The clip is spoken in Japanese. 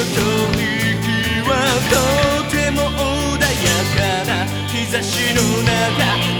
とても穏やかな日差しの中